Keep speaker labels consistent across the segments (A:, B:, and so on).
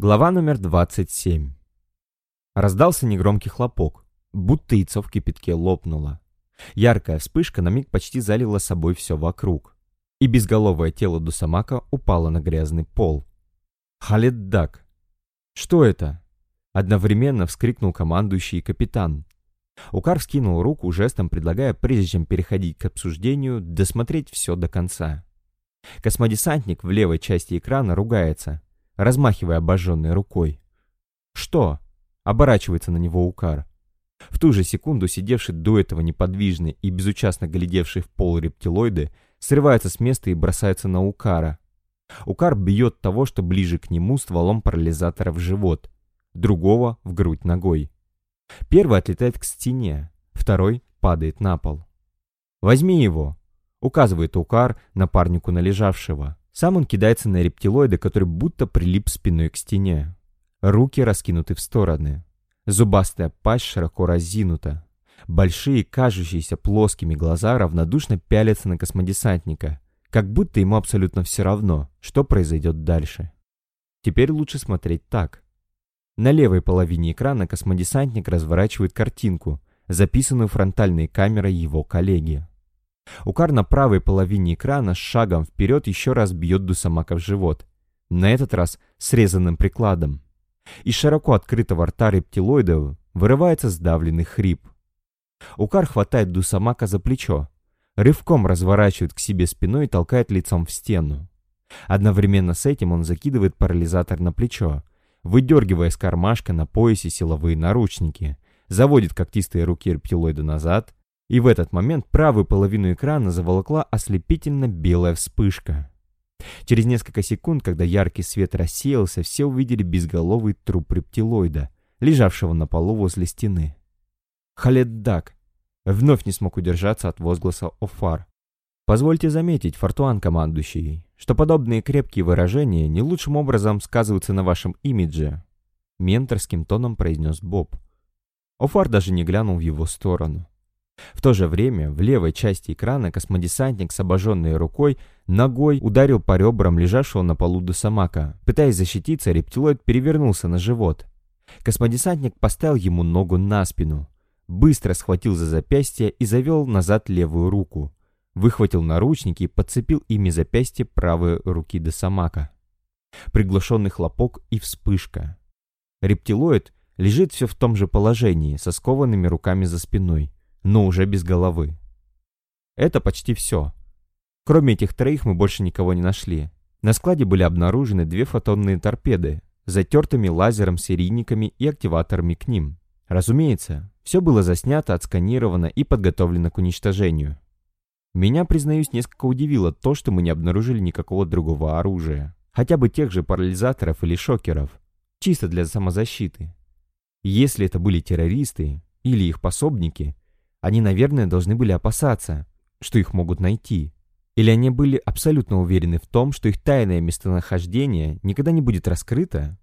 A: Глава номер 27. Раздался негромкий хлопок, будто яйцо в кипятке лопнуло. Яркая вспышка на миг почти залила собой все вокруг. И безголовое тело Дусамака упало на грязный пол. Халиддак. Что это? Одновременно вскрикнул командующий капитан. Укар вскинул руку, жестом предлагая, прежде чем переходить к обсуждению, досмотреть все до конца. Космодесантник в левой части экрана ругается – размахивая обожженной рукой. «Что?» — оборачивается на него Укар. В ту же секунду сидевший до этого неподвижный и безучастно глядевший в пол рептилоиды срывается с места и бросается на Укара. Укар бьет того, что ближе к нему стволом парализатора в живот, другого — в грудь ногой. Первый отлетает к стене, второй падает на пол. «Возьми его!» — указывает Укар напарнику належавшего. Сам он кидается на рептилоида, который будто прилип спиной к стене. Руки раскинуты в стороны. Зубастая пасть широко разинута. Большие, кажущиеся плоскими глаза равнодушно пялятся на космодесантника, как будто ему абсолютно все равно, что произойдет дальше. Теперь лучше смотреть так. На левой половине экрана космодесантник разворачивает картинку, записанную фронтальной камерой его коллеги. Укар на правой половине экрана с шагом вперед еще раз бьет Дусамака в живот. На этот раз срезанным прикладом. Из широко открытого рта рептилоида вырывается сдавленный хрип. Укар хватает Дусамака за плечо, рывком разворачивает к себе спиной и толкает лицом в стену. Одновременно с этим он закидывает парализатор на плечо, выдергивая из кармашка на поясе силовые наручники, заводит когтистые руки рептилоида назад и в этот момент правую половину экрана заволокла ослепительно белая вспышка. Через несколько секунд, когда яркий свет рассеялся, все увидели безголовый труп рептилоида, лежавшего на полу возле стены. Халед Дак вновь не смог удержаться от возгласа Офар. Позвольте заметить, Фортуан командующий, что подобные крепкие выражения не лучшим образом сказываются на вашем имидже, менторским тоном произнес Боб. Офар даже не глянул в его сторону. В то же время в левой части экрана космодесантник с обожженной рукой ногой ударил по ребрам лежавшего на полу Досамака. Пытаясь защититься, рептилоид перевернулся на живот. Космодесантник поставил ему ногу на спину, быстро схватил за запястье и завел назад левую руку. Выхватил наручники и подцепил ими запястье правой руки Досамака. Приглушенный хлопок и вспышка. Рептилоид лежит все в том же положении, со скованными руками за спиной но уже без головы. Это почти все. Кроме этих троих мы больше никого не нашли. На складе были обнаружены две фотонные торпеды затертыми лазером серийниками и активаторами к ним. Разумеется, все было заснято, отсканировано и подготовлено к уничтожению. Меня, признаюсь, несколько удивило то, что мы не обнаружили никакого другого оружия. Хотя бы тех же парализаторов или шокеров. Чисто для самозащиты. Если это были террористы или их пособники, они, наверное, должны были опасаться, что их могут найти. Или они были абсолютно уверены в том, что их тайное местонахождение никогда не будет раскрыто?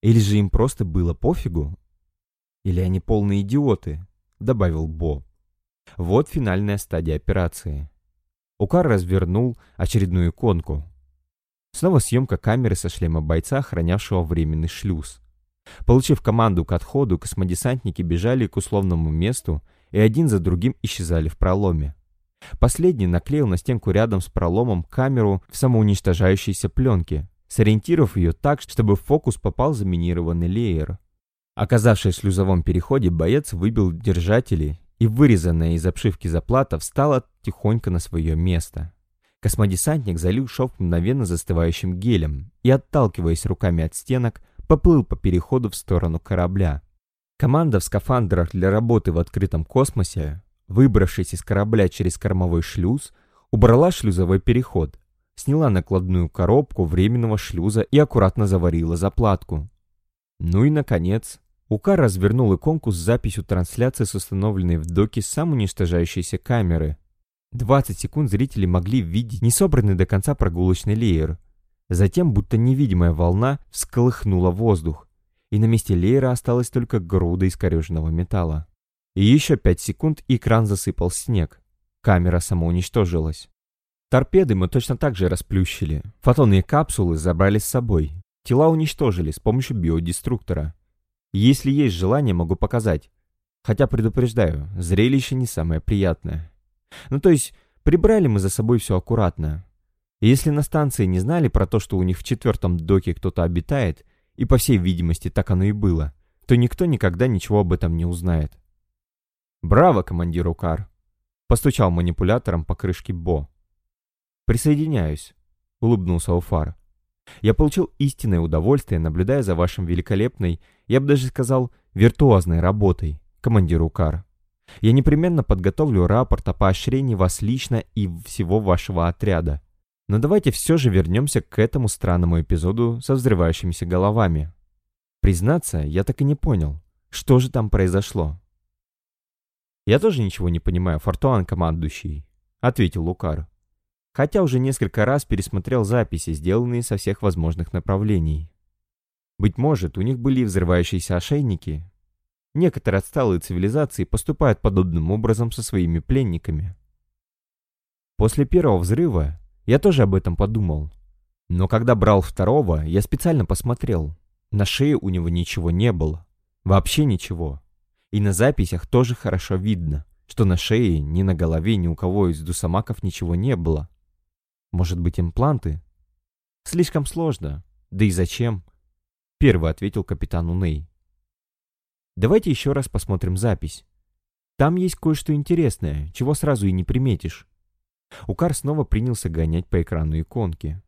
A: Или же им просто было пофигу? Или они полные идиоты, добавил Бо. Вот финальная стадия операции. Укар развернул очередную иконку. Снова съемка камеры со шлема бойца, охранявшего временный шлюз. Получив команду к отходу, космодесантники бежали к условному месту и один за другим исчезали в проломе. Последний наклеил на стенку рядом с проломом камеру в самоуничтожающейся пленке, сориентировав ее так, чтобы в фокус попал заминированный леер. Оказавшись в шлюзовом переходе, боец выбил держатели, и вырезанная из обшивки заплата встала тихонько на свое место. Космодесантник залил шов мгновенно застывающим гелем и, отталкиваясь руками от стенок, поплыл по переходу в сторону корабля. Команда в скафандрах для работы в открытом космосе, выбравшись из корабля через кормовой шлюз, убрала шлюзовой переход, сняла накладную коробку временного шлюза и аккуратно заварила заплатку. Ну и, наконец, УК развернул иконку с записью трансляции с установленной в доке самоуничтожающейся камеры. 20 секунд зрители могли видеть несобранный до конца прогулочный леер. Затем, будто невидимая волна, всколыхнула воздух и на месте леера осталась только груда искореженного металла. И еще пять секунд, и кран засыпал снег. Камера самоуничтожилась. Торпеды мы точно так же расплющили. Фотонные капсулы забрали с собой. Тела уничтожили с помощью биодеструктора. Если есть желание, могу показать. Хотя предупреждаю, зрелище не самое приятное. Ну то есть, прибрали мы за собой все аккуратно. Если на станции не знали про то, что у них в четвертом доке кто-то обитает, и по всей видимости так оно и было, то никто никогда ничего об этом не узнает. «Браво, командир Укар!» — постучал манипулятором по крышке Бо. «Присоединяюсь», — улыбнулся Уфар. «Я получил истинное удовольствие, наблюдая за вашим великолепной, я бы даже сказал, виртуозной работой, командир Укар. Я непременно подготовлю рапорт о поощрении вас лично и всего вашего отряда. Но давайте все же вернемся к этому странному эпизоду со взрывающимися головами. Признаться, я так и не понял, что же там произошло. «Я тоже ничего не понимаю, Фортуан командующий», — ответил Лукар. Хотя уже несколько раз пересмотрел записи, сделанные со всех возможных направлений. Быть может, у них были взрывающиеся ошейники, Некоторые отсталые цивилизации поступают подобным образом со своими пленниками. После первого взрыва я тоже об этом подумал. Но когда брал второго, я специально посмотрел. На шее у него ничего не было. Вообще ничего. И на записях тоже хорошо видно, что на шее, ни на голове, ни у кого из дусамаков ничего не было. Может быть, импланты? Слишком сложно. Да и зачем? Первый ответил капитан Уней. Давайте еще раз посмотрим запись. Там есть кое-что интересное, чего сразу и не приметишь. Укар снова принялся гонять по экрану иконки.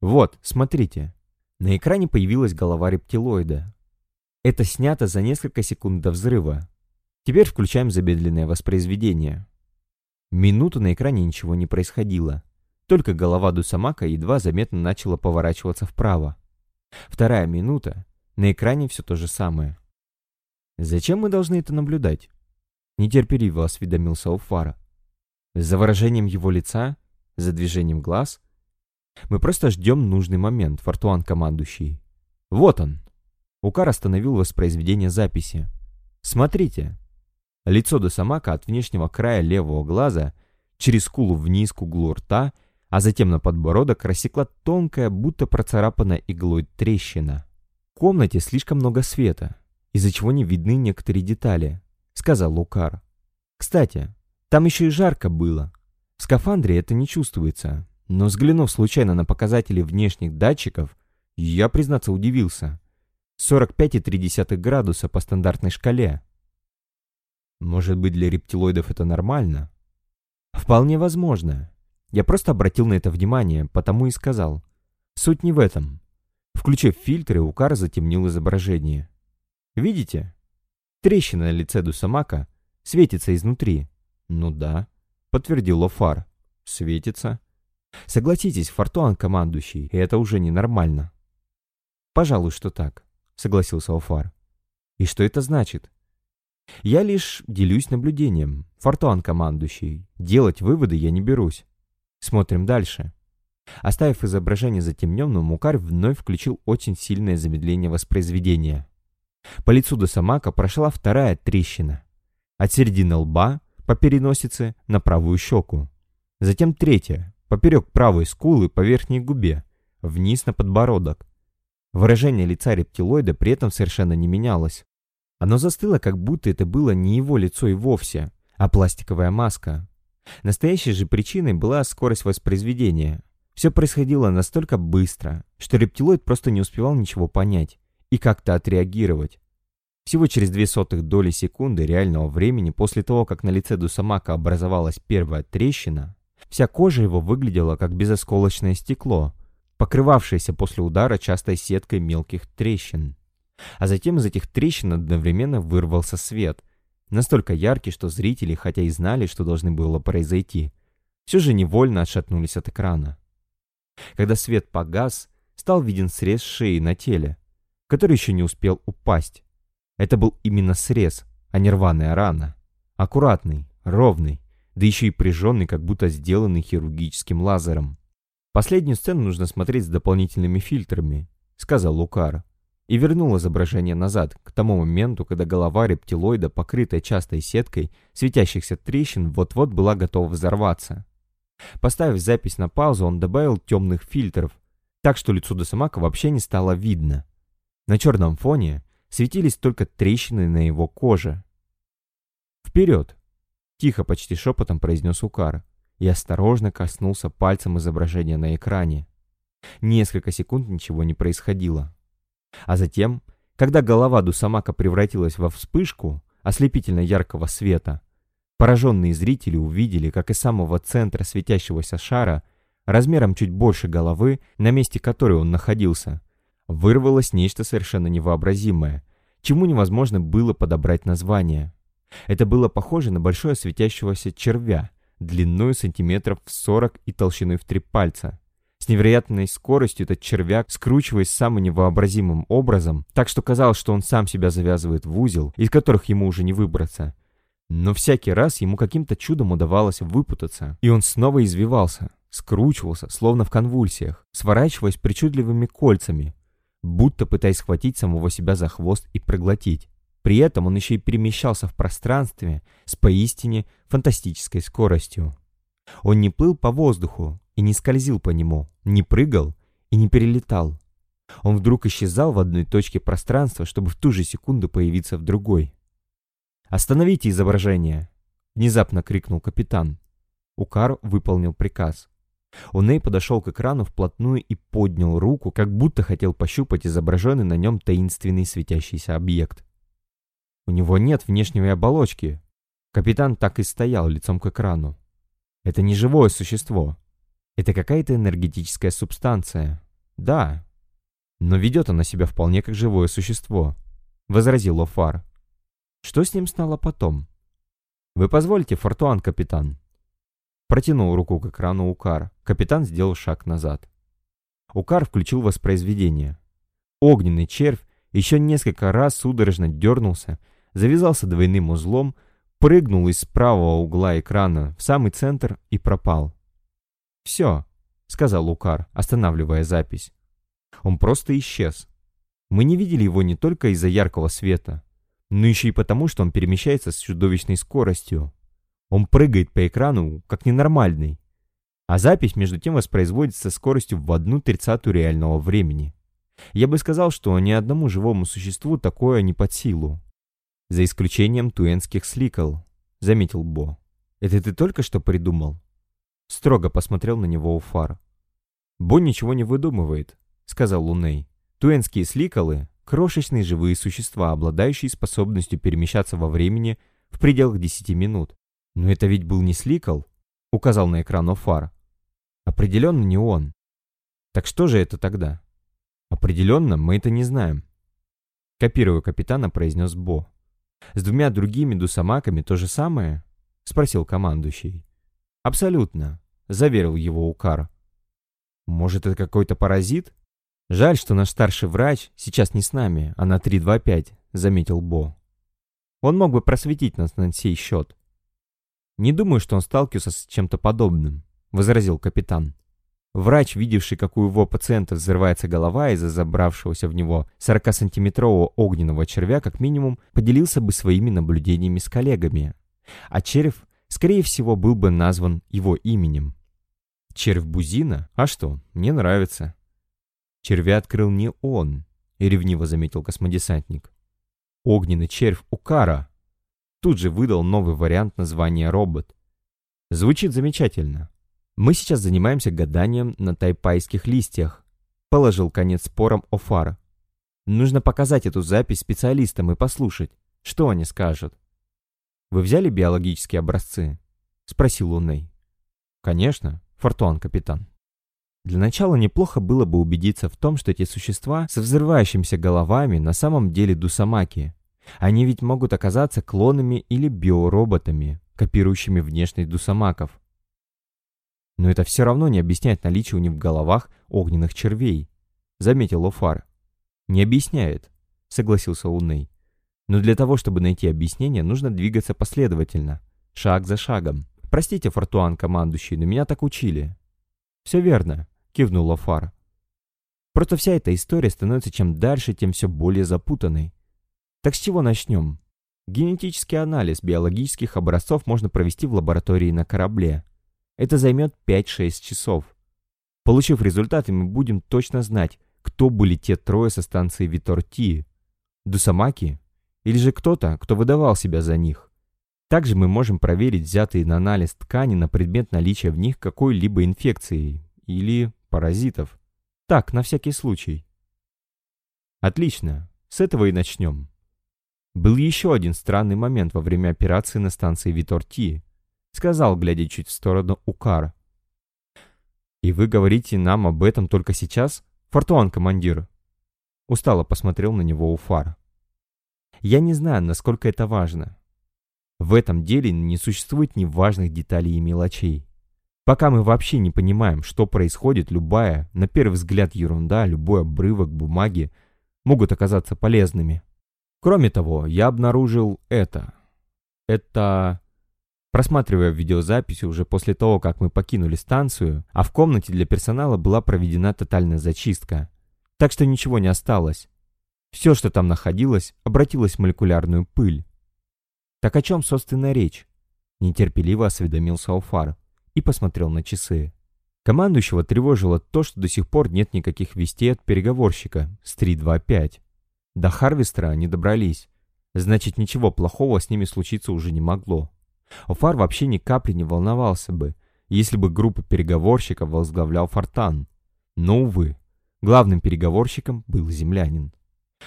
A: Вот, смотрите. На экране появилась голова рептилоида. Это снято за несколько секунд до взрыва. Теперь включаем замедленное воспроизведение. Минуту на экране ничего не происходило. Только голова Дусамака едва заметно начала поворачиваться вправо. Вторая минута. На экране все то же самое. Зачем мы должны это наблюдать? Нетерпеливо осведомился Уфара. За выражением его лица? За движением глаз? Мы просто ждем нужный момент, Фортуан командующий. Вот он. Укар остановил воспроизведение записи. Смотрите. Лицо Досамака от внешнего края левого глаза через скулу вниз к углу рта, а затем на подбородок рассекла тонкая, будто процарапанная иглой трещина. В комнате слишком много света из-за чего не видны некоторые детали», — сказал Лукар. «Кстати, там еще и жарко было. В скафандре это не чувствуется, но взглянув случайно на показатели внешних датчиков, я, признаться, удивился. 45,3 градуса по стандартной шкале. Может быть, для рептилоидов это нормально? Вполне возможно. Я просто обратил на это внимание, потому и сказал. Суть не в этом. Включив фильтры, Укар затемнил изображение. Видите? Трещина на лице Дусамака светится изнутри. Ну да, подтвердил Офар. Светится. Согласитесь, Фортуан командующий, это уже ненормально. Пожалуй, что так, согласился Офар. И что это значит? Я лишь делюсь наблюдением. Фортуан командующий. Делать выводы я не берусь. Смотрим дальше. Оставив изображение затемненным, Мукарь вновь включил очень сильное замедление воспроизведения. По лицу Досамака прошла вторая трещина. От середины лба по переносице на правую щеку. Затем третья, поперек правой скулы по верхней губе, вниз на подбородок. Выражение лица рептилоида при этом совершенно не менялось. Оно застыло, как будто это было не его лицо и вовсе, а пластиковая маска. Настоящей же причиной была скорость воспроизведения. Все происходило настолько быстро, что рептилоид просто не успевал ничего понять и как-то отреагировать. Всего через две сотых доли секунды реального времени после того, как на лице Дусамака образовалась первая трещина, вся кожа его выглядела как безосколочное стекло, покрывавшееся после удара частой сеткой мелких трещин. А затем из этих трещин одновременно вырвался свет, настолько яркий, что зрители, хотя и знали, что должно было произойти, все же невольно отшатнулись от экрана. Когда свет погас, стал виден срез шеи на теле, который еще не успел упасть. Это был именно срез, а не рваная рана. Аккуратный, ровный, да еще и прижженный, как будто сделанный хирургическим лазером. «Последнюю сцену нужно смотреть с дополнительными фильтрами», — сказал Лукар. И вернул изображение назад, к тому моменту, когда голова рептилоида, покрытая частой сеткой светящихся трещин, вот-вот была готова взорваться. Поставив запись на паузу, он добавил темных фильтров, так что лицо Досамака вообще не стало видно. На черном фоне светились только трещины на его коже. «Вперед!» — тихо, почти шепотом произнес Укар и осторожно коснулся пальцем изображения на экране. Несколько секунд ничего не происходило. А затем, когда голова Дусамака превратилась во вспышку ослепительно яркого света, пораженные зрители увидели, как из самого центра светящегося шара, размером чуть больше головы, на месте которой он находился, вырвалось нечто совершенно невообразимое, чему невозможно было подобрать название. Это было похоже на большое светящегося червя, длиной сантиметров в 40 и толщиной в три пальца. С невероятной скоростью этот червяк, скручиваясь самым невообразимым образом, так что казалось, что он сам себя завязывает в узел, из которых ему уже не выбраться. Но всякий раз ему каким-то чудом удавалось выпутаться, и он снова извивался, скручивался, словно в конвульсиях, сворачиваясь причудливыми кольцами, будто пытаясь схватить самого себя за хвост и проглотить. При этом он еще и перемещался в пространстве с поистине фантастической скоростью. Он не плыл по воздуху и не скользил по нему, не прыгал и не перелетал. Он вдруг исчезал в одной точке пространства, чтобы в ту же секунду появиться в другой. «Остановите изображение!» — внезапно крикнул капитан. Укар выполнил приказ. Уней подошел к экрану вплотную и поднял руку, как будто хотел пощупать изображенный на нем таинственный светящийся объект. У него нет внешней оболочки. Капитан так и стоял лицом к экрану. Это не живое существо. Это какая-то энергетическая субстанция. Да. Но ведет она себя вполне как живое существо, возразил Офар. Что с ним стало потом? Вы позволите, Фортуан, капитан? Протянул руку к экрану Укар. Капитан сделал шаг назад. Укар включил воспроизведение. Огненный червь еще несколько раз судорожно дернулся завязался двойным узлом, прыгнул из правого угла экрана в самый центр и пропал. «Все», — сказал Лукар, останавливая запись. «Он просто исчез. Мы не видели его не только из-за яркого света, но еще и потому, что он перемещается с чудовищной скоростью. Он прыгает по экрану, как ненормальный. А запись, между тем, воспроизводится скоростью в одну тридцатую реального времени. Я бы сказал, что ни одному живому существу такое не под силу. За исключением туэнских сликал, заметил Бо. Это ты только что придумал? Строго посмотрел на него Уфар. Бо ничего не выдумывает, сказал Луней. Туэнские сликалы — крошечные живые существа, обладающие способностью перемещаться во времени в пределах 10 минут. Но это ведь был не сликал, указал на экран Офар. Определенно не он. Так что же это тогда? Определенно мы это не знаем. Копируя капитана, произнес Бо. С двумя другими дусамаками то же самое? Спросил командующий. Абсолютно, заверил его Укар. Может, это какой-то паразит? Жаль, что наш старший врач сейчас не с нами, а на 325, заметил Бо. Он мог бы просветить нас на сей счет. Не думаю, что он сталкивался с чем-то подобным, возразил капитан. Врач, видевший, как у его пациента взрывается голова из-за забравшегося в него 40-сантиметрового огненного червя, как минимум, поделился бы своими наблюдениями с коллегами. А червь, скорее всего, был бы назван его именем. Червь Бузина? А что, мне нравится. Червя открыл не он, ревниво заметил космодесантник. Огненный червь Укара. Тут же выдал новый вариант названия робот. Звучит замечательно. Мы сейчас занимаемся гаданием на тайпайских листьях. Положил конец спорам Офар. Нужно показать эту запись специалистам и послушать, что они скажут. Вы взяли биологические образцы? Спросил Луней. Конечно, Фортуан, капитан. Для начала неплохо было бы убедиться в том, что эти существа со взрывающимися головами на самом деле дусамаки. Они ведь могут оказаться клонами или биороботами, копирующими внешность дусамаков. Но это все равно не объясняет наличие у них в головах огненных червей, заметил Офар. Не объясняет, согласился Луней. Но для того, чтобы найти объяснение, нужно двигаться последовательно, шаг за шагом. Простите, Фортуан, командующий, но меня так учили. Все верно, кивнул Офар. Просто вся эта история становится чем дальше, тем все более запутанной. Так с чего начнем? Генетический анализ биологических образцов можно провести в лаборатории на корабле. Это займет 5-6 часов. Получив результаты, мы будем точно знать, кто были те трое со станции Виторти, Дусамаки или же кто-то, кто выдавал себя за них. Также мы можем проверить взятые на анализ ткани на предмет наличия в них какой-либо инфекции или паразитов. Так, на всякий случай. Отлично, с этого и начнем. Был еще один странный момент во время операции на станции Виторти, сказал, глядя чуть в сторону Укара. «И вы говорите нам об этом только сейчас, Фортуан, командир?» Устало посмотрел на него Уфар. «Я не знаю, насколько это важно. В этом деле не существует ни важных деталей и мелочей. Пока мы вообще не понимаем, что происходит, любая, на первый взгляд ерунда, любой обрывок бумаги могут оказаться полезными. Кроме того, я обнаружил это. Это Просматривая видеозаписи уже после того, как мы покинули станцию, а в комнате для персонала была проведена тотальная зачистка. Так что ничего не осталось. Все, что там находилось, обратилось в молекулярную пыль. Так о чем, собственно, речь? Нетерпеливо осведомился Алфар и посмотрел на часы. Командующего тревожило то, что до сих пор нет никаких вестей от переговорщика с 325. До Харвестера они добрались. Значит, ничего плохого с ними случиться уже не могло. Офар вообще ни капли не волновался бы, если бы группа переговорщиков возглавлял Фортан. Но, увы, главным переговорщиком был землянин.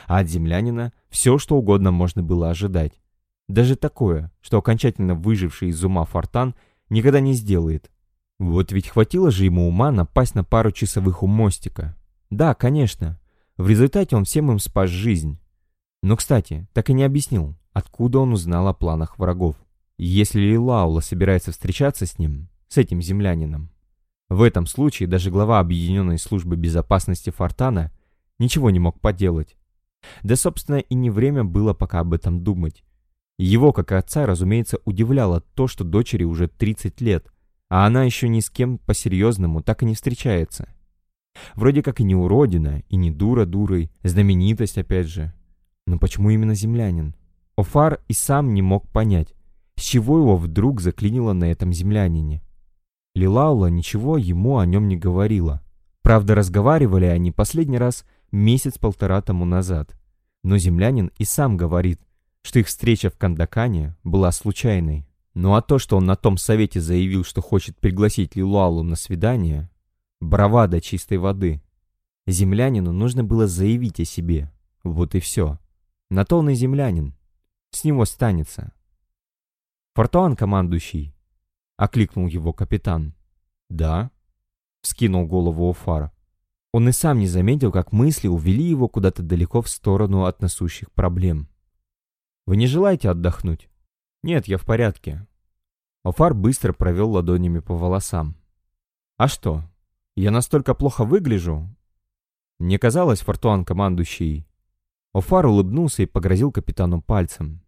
A: А от землянина все, что угодно можно было ожидать. Даже такое, что окончательно выживший из ума Фортан никогда не сделает. Вот ведь хватило же ему ума напасть на пару часовых у мостика. Да, конечно, в результате он всем им спас жизнь. Но, кстати, так и не объяснил, откуда он узнал о планах врагов. Если Лилаула собирается встречаться с ним, с этим землянином, в этом случае даже глава Объединенной службы безопасности Фортана ничего не мог поделать. Да, собственно, и не время было пока об этом думать. Его, как и отца, разумеется, удивляло то, что дочери уже 30 лет, а она еще ни с кем по-серьезному так и не встречается. Вроде как и не уродина, и не дура дурой, знаменитость опять же. Но почему именно землянин? Офар и сам не мог понять, с чего его вдруг заклинило на этом землянине? Лилаула ничего ему о нем не говорила. Правда, разговаривали они последний раз месяц-полтора тому назад. Но землянин и сам говорит, что их встреча в Кандакане была случайной. Ну а то, что он на том совете заявил, что хочет пригласить Лилуалу на свидание, бравада чистой воды. Землянину нужно было заявить о себе. Вот и все. На то он и землянин. С него станется. «Фортуан, командующий!» — окликнул его капитан. «Да?» — вскинул голову Офар. Он и сам не заметил, как мысли увели его куда-то далеко в сторону от насущих проблем. «Вы не желаете отдохнуть?» «Нет, я в порядке». Офар быстро провел ладонями по волосам. «А что, я настолько плохо выгляжу?» Мне казалось, Фортуан, командующий. Офар улыбнулся и погрозил капитану пальцем.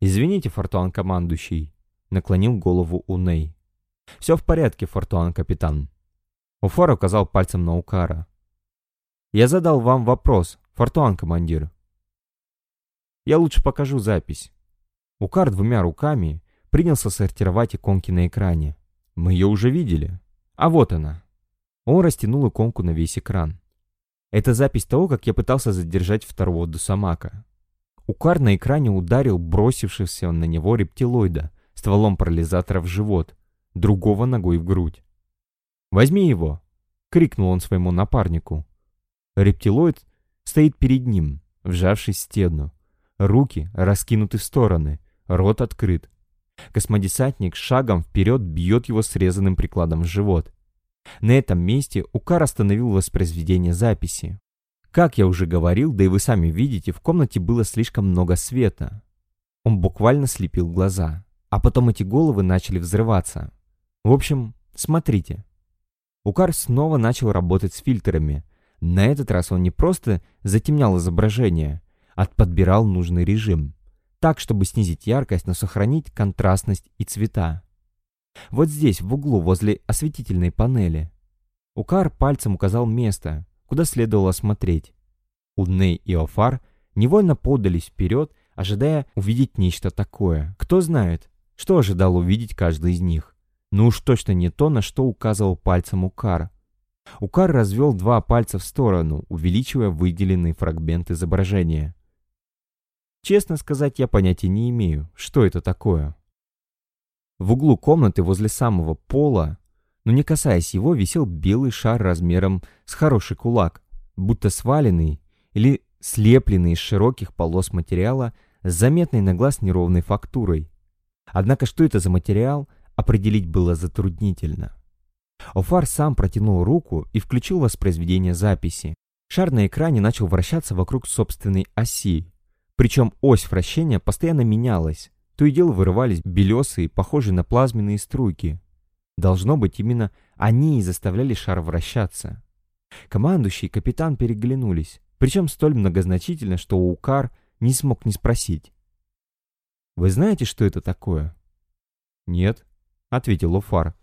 A: «Извините, Фортуан командующий», — наклонил голову Уней. «Все в порядке, Фортуан капитан». Уфар указал пальцем на Укара. «Я задал вам вопрос, Фортуан командир». «Я лучше покажу запись». Укар двумя руками принялся сортировать иконки на экране. Мы ее уже видели. А вот она. Он растянул иконку на весь экран. Это запись того, как я пытался задержать второго Дусамака. Укар на экране ударил бросившегося на него рептилоида стволом парализатора в живот, другого ногой в грудь. «Возьми его!» — крикнул он своему напарнику. Рептилоид стоит перед ним, вжавшись в стену. Руки раскинуты в стороны, рот открыт. Космодесантник шагом вперед бьет его срезанным прикладом в живот. На этом месте Укар остановил воспроизведение записи. Как я уже говорил, да и вы сами видите, в комнате было слишком много света. Он буквально слепил глаза. А потом эти головы начали взрываться. В общем, смотрите. Укар снова начал работать с фильтрами. На этот раз он не просто затемнял изображение, а подбирал нужный режим. Так, чтобы снизить яркость, но сохранить контрастность и цвета. Вот здесь, в углу, возле осветительной панели. Укар пальцем указал место, куда следовало смотреть. Удней и Офар невольно подались вперед, ожидая увидеть нечто такое. Кто знает, что ожидал увидеть каждый из них. Но уж точно не то, на что указывал пальцем Укар. Укар развел два пальца в сторону, увеличивая выделенный фрагмент изображения. Честно сказать, я понятия не имею, что это такое. В углу комнаты возле самого пола, но не касаясь его, висел белый шар размером с хороший кулак, будто сваленный или слепленный из широких полос материала с заметной на глаз неровной фактурой. Однако что это за материал, определить было затруднительно. Офар сам протянул руку и включил воспроизведение записи. Шар на экране начал вращаться вокруг собственной оси. Причем ось вращения постоянно менялась. То и дело вырывались белесые, похожие на плазменные струйки. Должно быть, именно они и заставляли шар вращаться. Командующий и капитан переглянулись, причем столь многозначительно, что Укар не смог не спросить. «Вы знаете, что это такое?» «Нет», — ответил Уфар.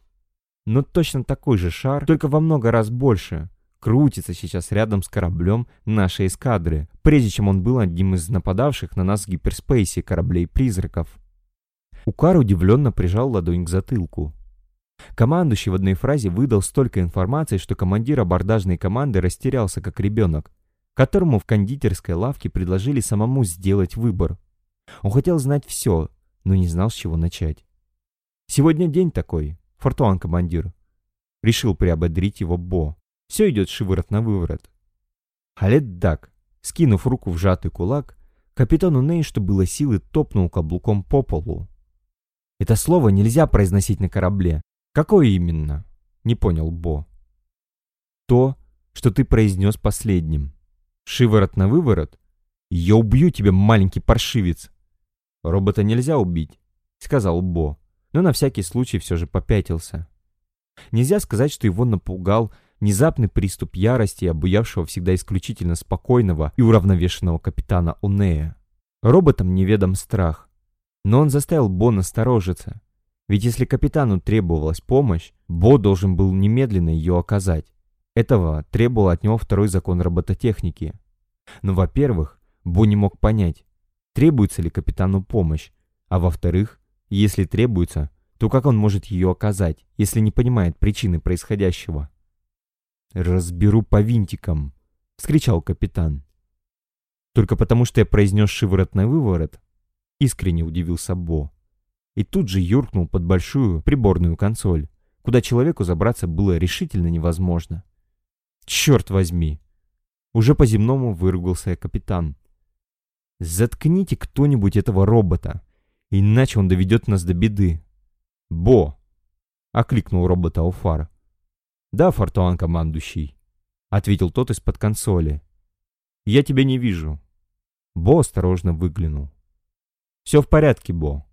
A: «Но точно такой же шар, только во много раз больше, крутится сейчас рядом с кораблем нашей эскадры, прежде чем он был одним из нападавших на нас в гиперспейсе кораблей-призраков». Укар удивленно прижал ладонь к затылку. Командующий в одной фразе выдал столько информации, что командир абордажной команды растерялся как ребенок, которому в кондитерской лавке предложили самому сделать выбор. Он хотел знать все, но не знал, с чего начать. «Сегодня день такой, Фортуан командир», — решил приободрить его Бо. «Все идет шиворот на выворот». Халет Дак, скинув руку в сжатый кулак, капитану Ней, что было силы, топнул каблуком по полу. «Это слово нельзя произносить на корабле. Какое именно?» — не понял Бо. «То, что ты произнес последним. Шиворот на выворот? Я убью тебя, маленький паршивец!» «Робота нельзя убить», — сказал Бо, но на всякий случай все же попятился. Нельзя сказать, что его напугал внезапный приступ ярости, обуявшего всегда исключительно спокойного и уравновешенного капитана Унея. Роботам неведом страх, но он заставил Бо насторожиться. Ведь если капитану требовалась помощь, Бо должен был немедленно ее оказать. Этого требовал от него второй закон робототехники. Но, во-первых, Бо не мог понять, требуется ли капитану помощь, а во-вторых, если требуется, то как он может ее оказать, если не понимает причины происходящего? «Разберу по винтикам», — вскричал капитан. «Только потому, что я произнес шиворот на выворот?» — искренне удивился Бо. И тут же юркнул под большую приборную консоль, куда человеку забраться было решительно невозможно. Черт возьми! Уже по-земному выругался капитан. Заткните кто-нибудь этого робота, иначе он доведет нас до беды. Бо! Окликнул робота Офар. Да, Фортуан командующий, ответил тот из-под консоли. Я тебя не вижу. Бо осторожно выглянул. Все в порядке, Бо.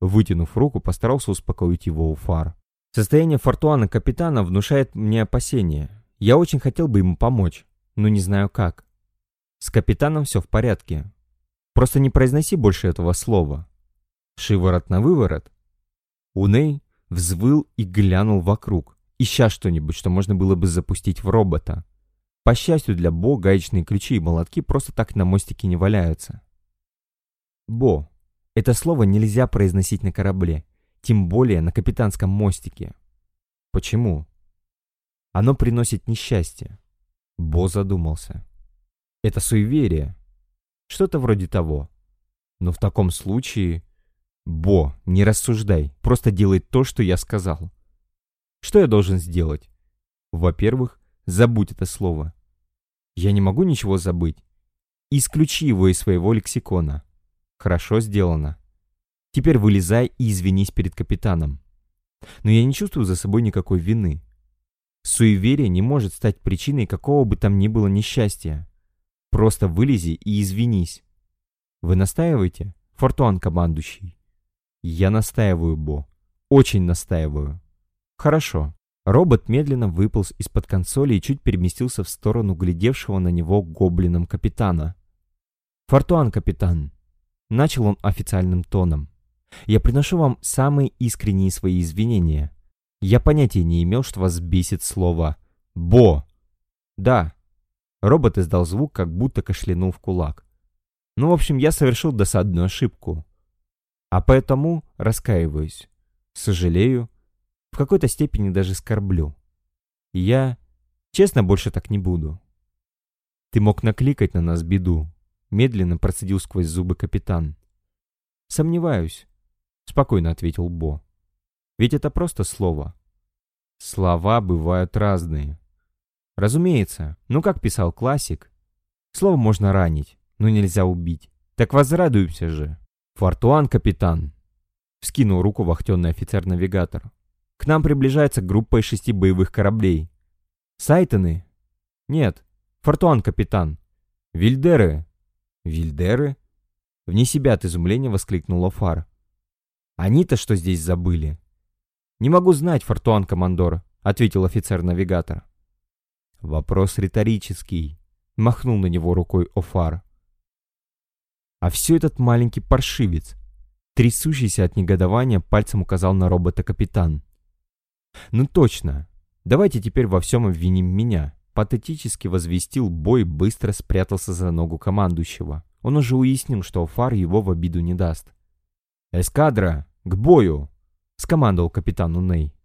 A: Вытянув руку, постарался успокоить его Уфар. Состояние Фортуана капитана внушает мне опасения. Я очень хотел бы ему помочь, но не знаю как. С капитаном все в порядке. Просто не произноси больше этого слова. Шиворот на выворот. Уней взвыл и глянул вокруг, ища что-нибудь, что можно было бы запустить в робота. По счастью для Бо, гаечные ключи и молотки просто так на мостике не валяются. Бо. Это слово нельзя произносить на корабле, тем более на капитанском мостике. Почему? Оно приносит несчастье. Бо задумался. Это суеверие. Что-то вроде того. Но в таком случае... Бо, не рассуждай, просто делай то, что я сказал. Что я должен сделать? Во-первых, забудь это слово. Я не могу ничего забыть. Исключи его из своего лексикона. Хорошо сделано. Теперь вылезай и извинись перед капитаном. Но я не чувствую за собой никакой вины. Суеверие не может стать причиной какого бы там ни было несчастья. Просто вылези и извинись. Вы настаиваете, Фортуан командующий? Я настаиваю, Бо. Очень настаиваю. Хорошо. Робот медленно выполз из-под консоли и чуть переместился в сторону глядевшего на него гоблином капитана. «Фортуан, капитан!» Начал он официальным тоном. «Я приношу вам самые искренние свои извинения. Я понятия не имел, что вас бесит слово «бо». Да. Робот издал звук, как будто кашлянул в кулак. Ну, в общем, я совершил досадную ошибку. А поэтому раскаиваюсь. Сожалею. В какой-то степени даже скорблю. Я... Честно, больше так не буду. Ты мог накликать на нас беду. Медленно процедил сквозь зубы капитан. Сомневаюсь. Спокойно ответил Бо. Ведь это просто слово. Слова бывают разные. Разумеется, ну как писал классик, слово можно ранить, но нельзя убить. Так возрадуемся же. Фортуан, капитан. Вскинул руку вахтенный офицер-навигатор. К нам приближается группа из шести боевых кораблей. Сайтоны? Нет. Фортуан, капитан. Вильдеры? Вильдеры? Вне себя от изумления воскликнула Фар. Они-то что здесь забыли? Не могу знать, Фортуан, командор, ответил офицер-навигатор. Вопрос риторический. Махнул на него рукой Офар. А все этот маленький паршивец. Трясущийся от негодования пальцем указал на робота капитан. Ну точно. Давайте теперь во всем обвиним меня. Патетически возвестил бой, быстро спрятался за ногу командующего. Он уже уяснил, что Офар его в обиду не даст. «Эскадра, к бою!» — скомандовал капитан Уней.